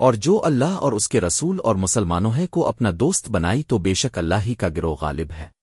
اور جو اللہ اور اس کے رسول اور مسلمانوں ہے کو اپنا دوست بنائی تو بے شک اللہ ہی کا گروہ غالب ہے۔